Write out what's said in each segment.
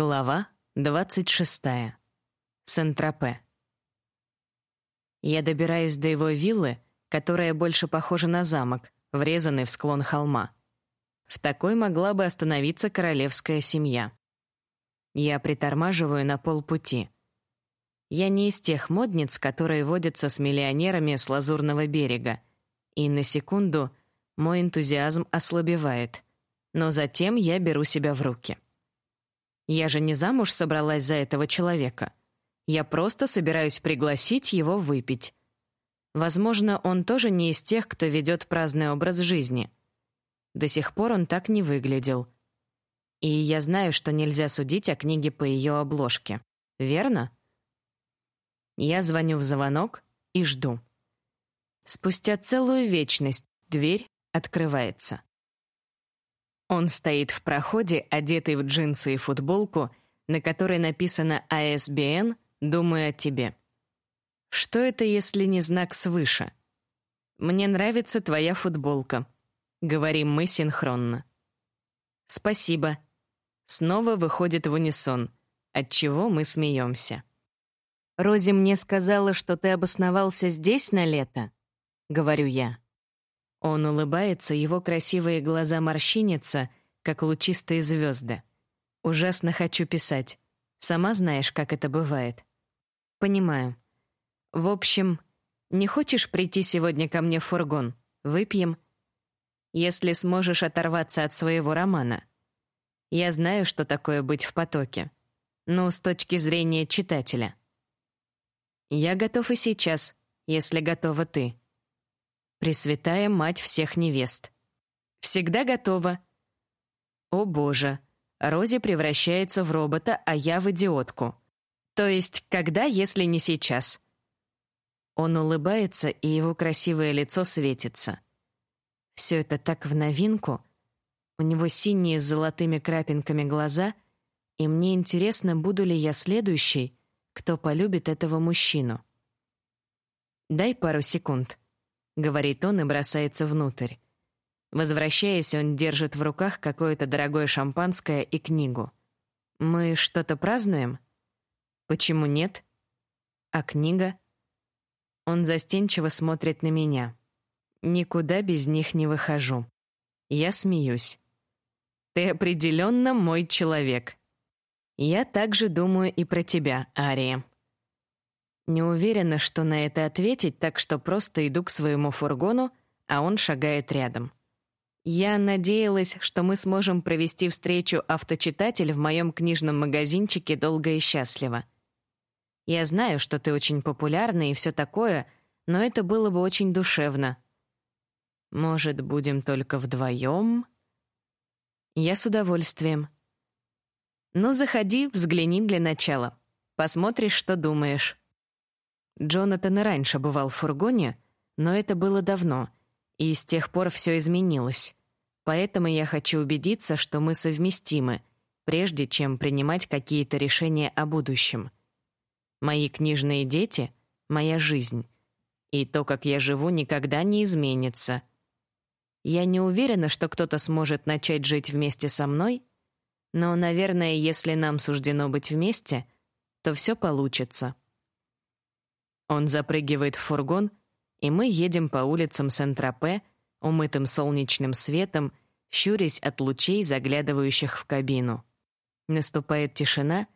Глава 26. Сент-Тропе. Я добираюсь до его виллы, которая больше похожа на замок, врезанный в склон холма. В такой могла бы остановиться королевская семья. Я притормаживаю на полпути. Я не из тех модниц, которые водятся с миллионерами с Лазурного берега, и на секунду мой энтузиазм ослабевает, но затем я беру себя в руки. Я же не замуж собралась за этого человека. Я просто собираюсь пригласить его выпить. Возможно, он тоже не из тех, кто ведет праздный образ жизни. До сих пор он так не выглядел. И я знаю, что нельзя судить о книге по ее обложке. Верно? Я звоню в звонок и жду. Спустя целую вечность дверь открывается. Он стоит в проходе, одетый в джинсы и футболку, на которой написано ASBN «Думаю о тебе». Что это, если не знак свыше? «Мне нравится твоя футболка», — говорим мы синхронно. «Спасибо». Снова выходит в унисон, от чего мы смеемся. «Рози мне сказала, что ты обосновался здесь на лето», — говорю я. Он улыбается, его красивые глаза морщинятся, как лучистые звезды. Ужасно хочу писать. Сама знаешь, как это бывает. Понимаю. В общем, не хочешь прийти сегодня ко мне в фургон? Выпьем. Если сможешь оторваться от своего романа. Я знаю, что такое быть в потоке. Ну, с точки зрения читателя. Я готов и сейчас, если готова ты. Пресвятая Мать всех невест. Всегда готова. О боже, Рози превращается в робота, а я в идиотку. То есть, когда, если не сейчас? Он улыбается, и его красивое лицо светится. Все это так в новинку. У него синие с золотыми крапинками глаза, и мне интересно, буду ли я следующей, кто полюбит этого мужчину. Дай пару секунд говорит он и бросается внутрь. Возвращаясь, он держит в руках какое-то дорогое шампанское и книгу. Мы что-то празднуем? Почему нет? А книга? Он застенчиво смотрит на меня. Никуда без них не выхожу. Я смеюсь. Ты определенно мой человек. Я также думаю и про тебя, Ария. Не уверена, что на это ответить, так что просто иду к своему фургону, а он шагает рядом. Я надеялась, что мы сможем провести встречу авточитатель в моем книжном магазинчике долго и счастливо. Я знаю, что ты очень популярна и все такое, но это было бы очень душевно. Может, будем только вдвоем? Я с удовольствием. Ну, заходи, взгляни для начала. Посмотришь, что думаешь. Джонатан и раньше бывал в фургоне, но это было давно, и с тех пор все изменилось. Поэтому я хочу убедиться, что мы совместимы, прежде чем принимать какие-то решения о будущем. Мои книжные дети — моя жизнь, и то, как я живу, никогда не изменится. Я не уверена, что кто-то сможет начать жить вместе со мной, но, наверное, если нам суждено быть вместе, то все получится. Он запрыгивает в фургон, и мы едем по улицам Сент-Тропе, умытым солнечным светом, щурясь от лучей, заглядывающих в кабину. Наступает тишина,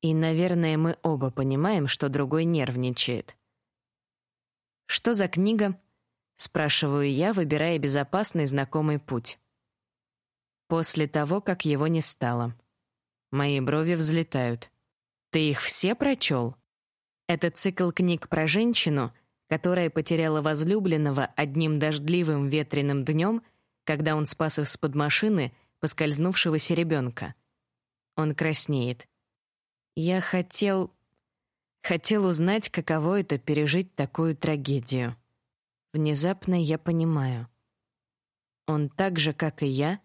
и, наверное, мы оба понимаем, что другой нервничает. «Что за книга?» — спрашиваю я, выбирая безопасный знакомый путь. После того, как его не стало. Мои брови взлетают. «Ты их все прочел?» Это цикл книг про женщину, которая потеряла возлюбленного одним дождливым ветреным днем, когда он спас из-под машины поскользнувшегося ребенка. Он краснеет. Я хотел хотел узнать, каково это пережить такую трагедию. Внезапно я понимаю. Он так же, как и я,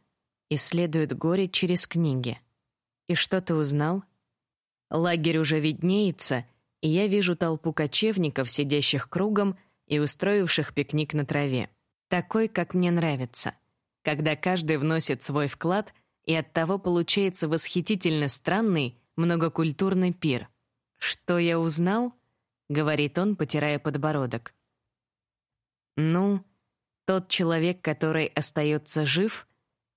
исследует горе через книги. И что ты узнал? Лагерь уже виднеется, и я вижу толпу кочевников, сидящих кругом и устроивших пикник на траве. Такой, как мне нравится. Когда каждый вносит свой вклад, и оттого получается восхитительно странный многокультурный пир. «Что я узнал?» — говорит он, потирая подбородок. «Ну, тот человек, который остается жив,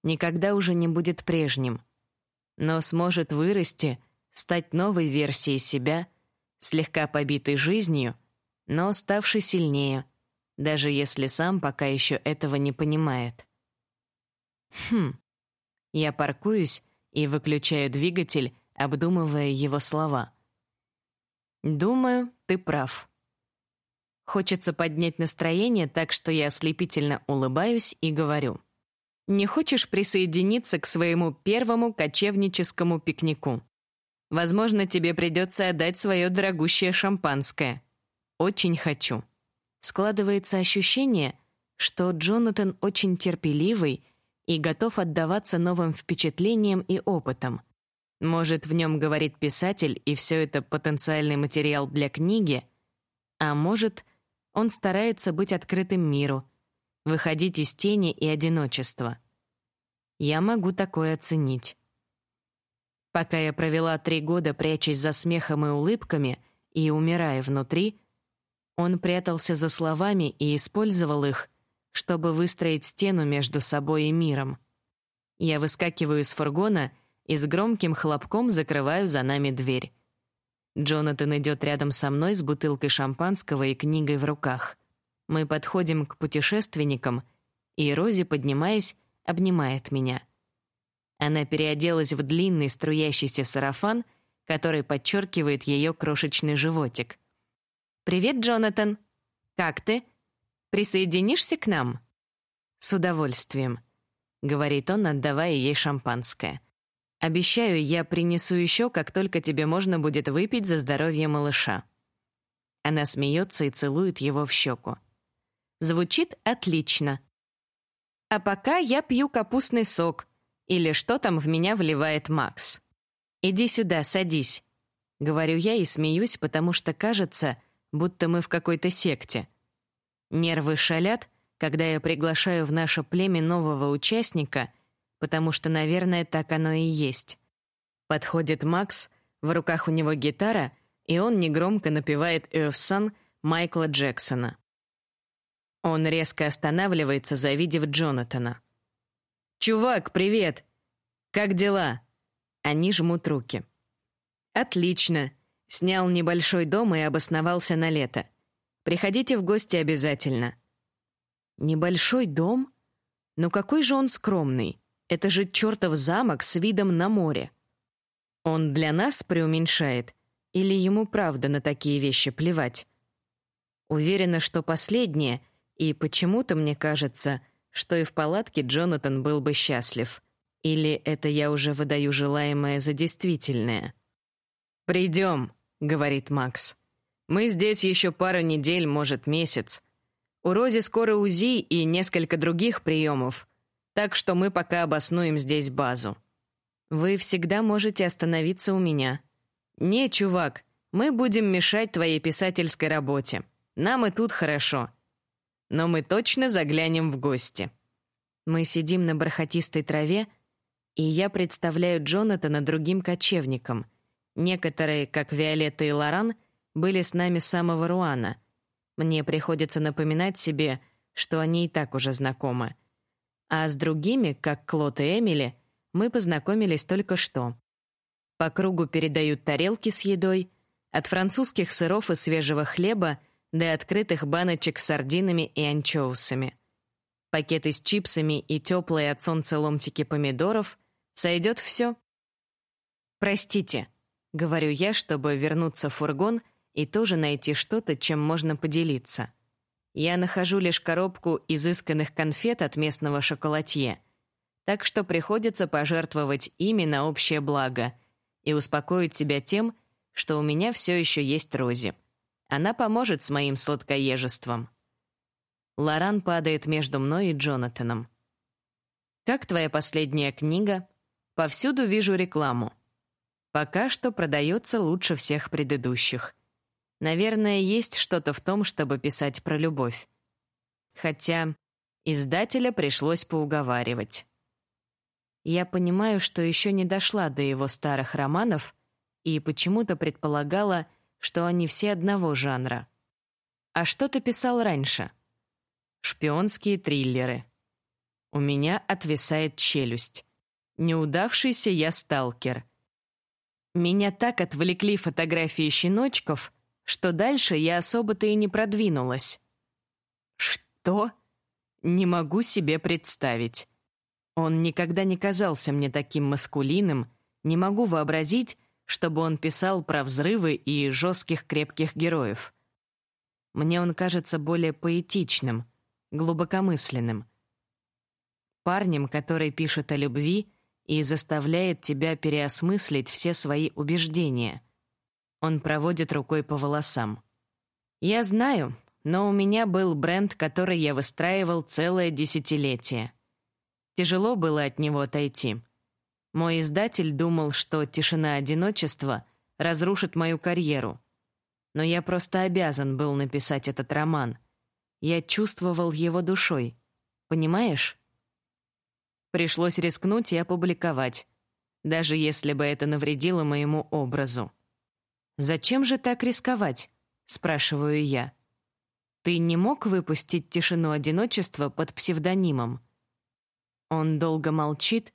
никогда уже не будет прежним, но сможет вырасти, стать новой версией себя, слегка побитой жизнью, но ставший сильнее, даже если сам пока еще этого не понимает. Хм. Я паркуюсь и выключаю двигатель, обдумывая его слова. Думаю, ты прав. Хочется поднять настроение, так что я ослепительно улыбаюсь и говорю: "Не хочешь присоединиться к своему первому кочевническому пикнику? Возможно, тебе придется отдать свое дорогущее шампанское. Очень хочу". Складывается ощущение, что Джонатан очень терпеливый и готов отдаваться новым впечатлениям и опытам. Может, в нем говорит писатель, и все это потенциальный материал для книги, а может, он старается быть открытым миру, выходить из тени и одиночества. Я могу такое оценить. Пока я провела три года, прячась за смехом и улыбками и умирая внутри, он прятался за словами и использовал их, чтобы выстроить стену между собой и миром. Я выскакиваю из фургона и с громким хлопком закрываю за нами дверь. Джонатан идет рядом со мной с бутылкой шампанского и книгой в руках. Мы подходим к путешественникам, и Рози, поднимаясь, обнимает меня. Она переоделась в длинный струящийся сарафан, который подчеркивает ее крошечный животик. «Привет, Джонатан! Как ты?» Присоединишься к нам?» «С удовольствием», — говорит он, отдавая ей шампанское. «Обещаю, я принесу еще, как только тебе можно будет выпить за здоровье малыша». Она смеется и целует его в щеку. Звучит отлично. А пока я пью капустный сок, или что там в меня вливает Макс. Иди сюда, садись. Говорю я и смеюсь, потому что кажется, будто мы в какой-то секте — Нервы шалят, когда я приглашаю в наше племя нового участника, потому что, наверное, так оно и есть. Подходит Макс, в руках у него гитара, и он негромко напевает Sun Майкла Джексона. Он резко останавливается, завидев Джонатана. «Чувак, привет! Как дела?» Они жмут руки. «Отлично. Снял небольшой дом и обосновался на лето. Приходите в гости обязательно. Небольшой дом? Но какой же он скромный. Это же чертов замок с видом на море. Он для нас преуменьшает или ему правда на такие вещи плевать? Уверена, что последнее, и почему-то мне кажется, что и в палатке Джонатан был бы счастлив. Или это я уже выдаю желаемое за действительное? «Придем», — говорит Макс. Мы здесь еще пару недель, может, месяц. У Рози скоро УЗИ и несколько других приемов, так что мы пока обоснуем здесь базу. Вы всегда можете остановиться у меня. Не, чувак, мы будем мешать твоей писательской работе. Нам и тут хорошо. Но мы точно заглянем в гости. Мы сидим на бархатистой траве, и я представляю Джонатана другим кочевникам. Некоторые, как Виолетта и Лоран, — были с нами с самого Руана. Мне приходится напоминать себе, что они и так уже знакомы. А с другими, как Клод и Эмили, мы познакомились только что. По кругу передают тарелки с едой, от французских сыров и свежего хлеба до открытых баночек с сардинами и анчоусами. Пакеты с чипсами и теплые от солнца ломтики помидоров — сойдет все. «Простите», — говорю я, чтобы вернуться в фургон — и тоже найти что-то, чем можно поделиться. Я нахожу лишь коробку изысканных конфет от местного шоколадье, так что приходится пожертвовать ими на общее благо и успокоить себя тем, что у меня все еще есть Рози. Она поможет с моим сладкоежеством. Лоран падает между мной и Джонатаном. «Как твоя последняя книга? Повсюду вижу рекламу. Пока что продается лучше всех предыдущих. Наверное, есть что-то в том, чтобы писать про любовь. Хотя издателя пришлось поуговаривать. Я понимаю, что еще не дошла до его старых романов и почему-то предполагала, что они все одного жанра. А что ты писал раньше? Шпионские триллеры. У меня отвисает челюсть. Неудавшийся я сталкер. Меня так отвлекли фотографии щеночков, что дальше я особо-то и не продвинулась. Что? Не могу себе представить. Он никогда не казался мне таким маскулинным, не могу вообразить, чтобы он писал про взрывы и жестких крепких героев. Мне он кажется более поэтичным, глубокомысленным. Парнем, который пишет о любви и заставляет тебя переосмыслить все свои убеждения. Он проводит рукой по волосам. Я знаю, но у меня был бренд, который я выстраивал целое десятилетие. Тяжело было от него отойти. Мой издатель думал, что тишина одиночества разрушит мою карьеру. Но я просто обязан был написать этот роман. Я чувствовал его душой. Понимаешь? Пришлось рискнуть и опубликовать, даже если бы это навредило моему образу. «Зачем же так рисковать?» — спрашиваю я. «Ты не мог выпустить тишину одиночества под псевдонимом?» Он долго молчит,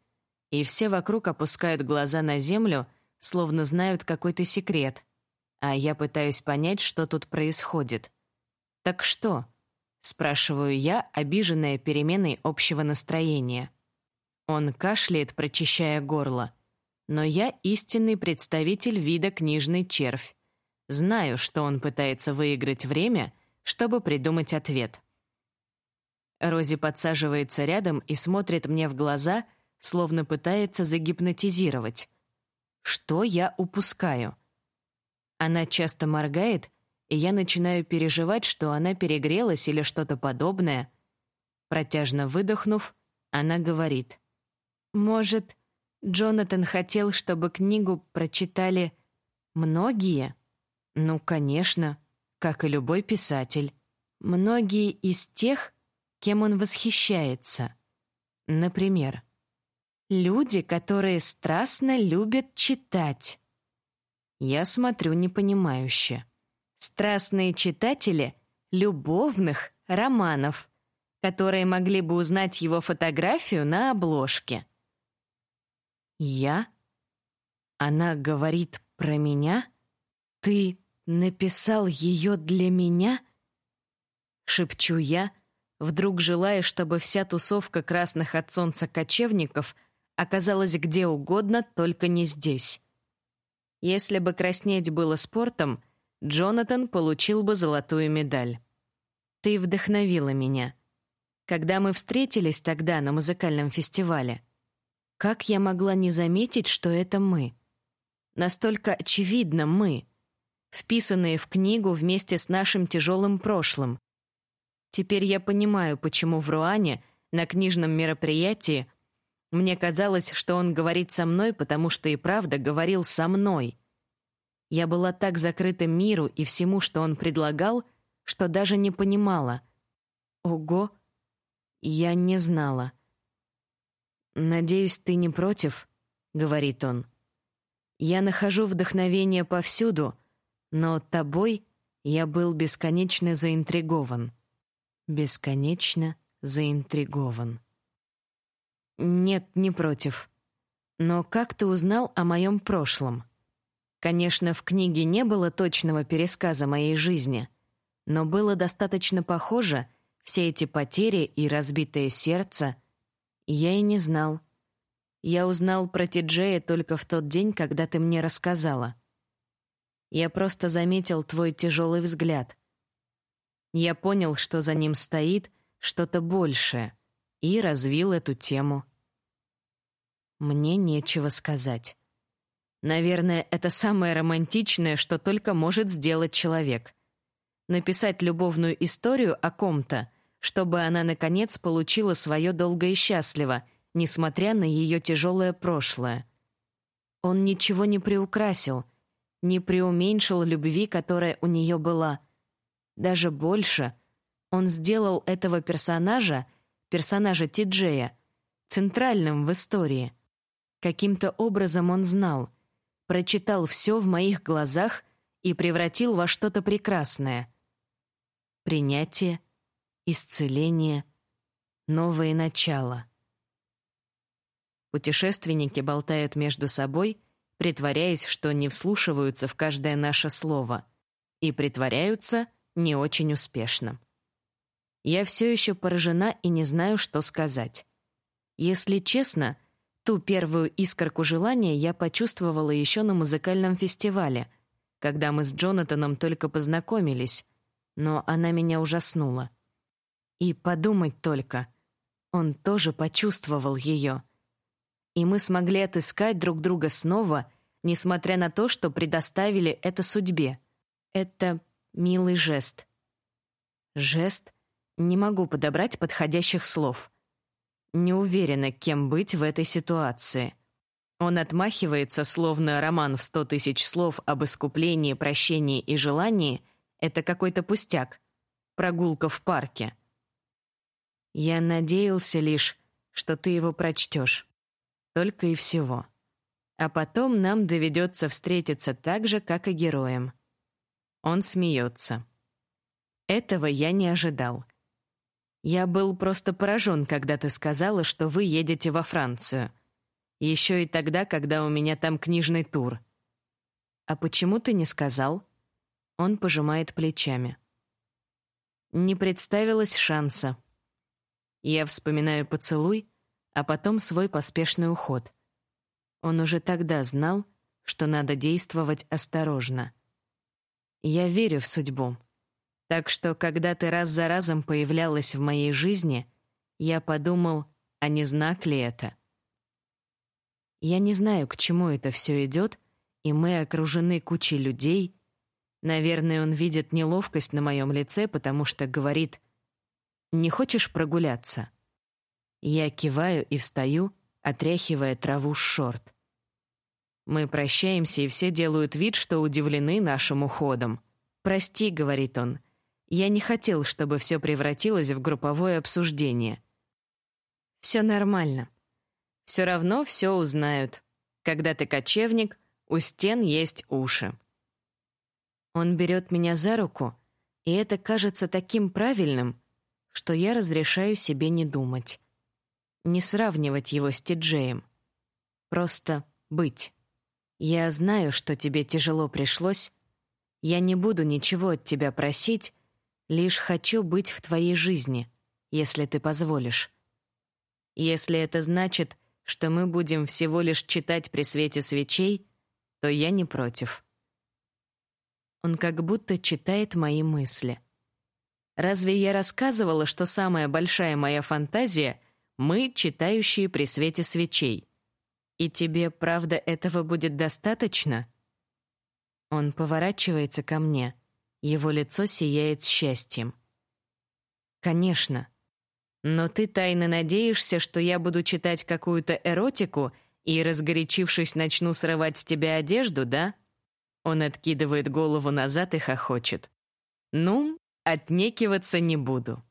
и все вокруг опускают глаза на землю, словно знают какой-то секрет. А я пытаюсь понять, что тут происходит. «Так что?» — спрашиваю я, обиженная переменой общего настроения. Он кашляет, прочищая горло. Но я истинный представитель вида книжный червь. Знаю, что он пытается выиграть время, чтобы придумать ответ. Рози подсаживается рядом и смотрит мне в глаза — словно пытается загипнотизировать. Что я упускаю? Она часто моргает, и я начинаю переживать, что она перегрелась или что-то подобное. Протяжно выдохнув, она говорит. «Может, Джонатан хотел, чтобы книгу прочитали многие?» «Ну, конечно, как и любой писатель. Многие из тех, кем он восхищается. Например, Люди, которые страстно любят читать. Я смотрю непонимающе. Страстные читатели любовных романов, которые могли бы узнать его фотографию на обложке. Я? Она говорит про меня? Ты написал ее для меня? Шепчу я, вдруг желая, чтобы вся тусовка красных от солнца кочевников — оказалась где угодно, только не здесь. Если бы краснеть было спортом, Джонатан получил бы золотую медаль. Ты вдохновила меня. Когда мы встретились тогда на музыкальном фестивале, как я могла не заметить, что это мы? Настолько очевидно мы, вписанные в книгу вместе с нашим тяжелым прошлым. Теперь я понимаю, почему в Руане на книжном мероприятии мне казалось, что он говорит со мной, потому что и правда говорил со мной. Я была так закрыта миру и всему, что он предлагал, что даже не понимала. Ого, я не знала. «Надеюсь, ты не против?» — говорит он. «Я нахожу вдохновение повсюду, но тобой я был бесконечно заинтригован. Бесконечно заинтригован». «Нет, не против. Но как ты узнал о моем прошлом?» Конечно, в книге не было точного пересказа моей жизни, но было достаточно похоже все эти потери и разбитое сердце. Я и не знал. Я узнал про Тиджея только в тот день, когда ты мне рассказала. Я просто заметил твой тяжелый взгляд. Я понял, что за ним стоит что-то большее, и развил эту тему. Мне нечего сказать. Наверное, это самое романтичное, что только может сделать человек. Написать любовную историю о ком-то, чтобы она, наконец, получила свое долго и счастливо, несмотря на ее тяжелое прошлое. Он ничего не приукрасил, не преуменьшил любви, которая у нее была. Даже больше, он сделал этого персонажа, персонажа Тиджея, центральным в истории — Каким-то образом он знал, прочитал все в моих глазах и превратил во что-то прекрасное. Принятие, исцеление, новое начало. Путешественники болтают между собой, притворяясь, что не вслушиваются в каждое наше слово, и притворяются не очень успешно. Я все еще поражена и не знаю, что сказать. Если честно, ту первую искорку желания я почувствовала еще на музыкальном фестивале, когда мы с Джонатаном только познакомились, но она меня ужаснула. И подумать только, он тоже почувствовал ее. И мы смогли отыскать друг друга снова, несмотря на то, что предоставили это судьбе. Это милый жест. Жест — не могу подобрать подходящих слов. Не уверена, кем быть в этой ситуации. Он отмахивается, словно роман в сто тысяч слов об искуплении, прощении и желании — это какой-то пустяк. Прогулка в парке. Я надеялся лишь, что ты его прочтешь. Только и всего. А потом нам доведется встретиться так же, как и героям. Он смеется. Этого я не ожидал. Я был просто поражен, когда ты сказала, что вы едете во Францию. Еще и тогда, когда у меня там книжный тур. А почему ты не сказал? Он пожимает плечами. Не представилось шанса. Я вспоминаю поцелуй, а потом свой поспешный уход. Он уже тогда знал, что надо действовать осторожно. Я верю в судьбу. Так что, когда ты раз за разом появлялась в моей жизни, я подумал, а не знак ли это? Я не знаю, к чему это все идет, и мы окружены кучей людей. Наверное, он видит неловкость на моем лице, потому что говорит «Не хочешь прогуляться?» Я киваю и встаю, отряхивая траву с шорт. Мы прощаемся, и все делают вид, что удивлены нашим уходом. «Прости», — говорит он, — я не хотел, чтобы все превратилось в групповое обсуждение. Все нормально. Все равно все узнают. Когда ты кочевник, у стен есть уши. Он берет меня за руку, и это кажется таким правильным, что я разрешаю себе не думать. Не сравнивать его с Тиджеем. Просто быть. Я знаю, что тебе тяжело пришлось. Я не буду ничего от тебя просить, Лишь хочу быть в твоей жизни, если ты позволишь. Если это значит, что мы будем всего лишь читать при свете свечей, то я не против. Он как будто читает мои мысли. Разве я рассказывала, что самая большая моя фантазия — мы, читающие при свете свечей? И тебе, правда, этого будет достаточно? Он поворачивается ко мне — его лицо сияет счастьем. Конечно. Но ты тайно надеешься, что я буду читать какую-то эротику и, разгорячившись, начну срывать с тебя одежду, да? Он откидывает голову назад и хохочет. Ну, отнекиваться не буду.